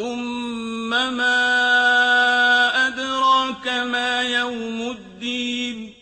ثُمَّ مَا أَدْرَاكَ مَا يَوْمُ الدِّينِ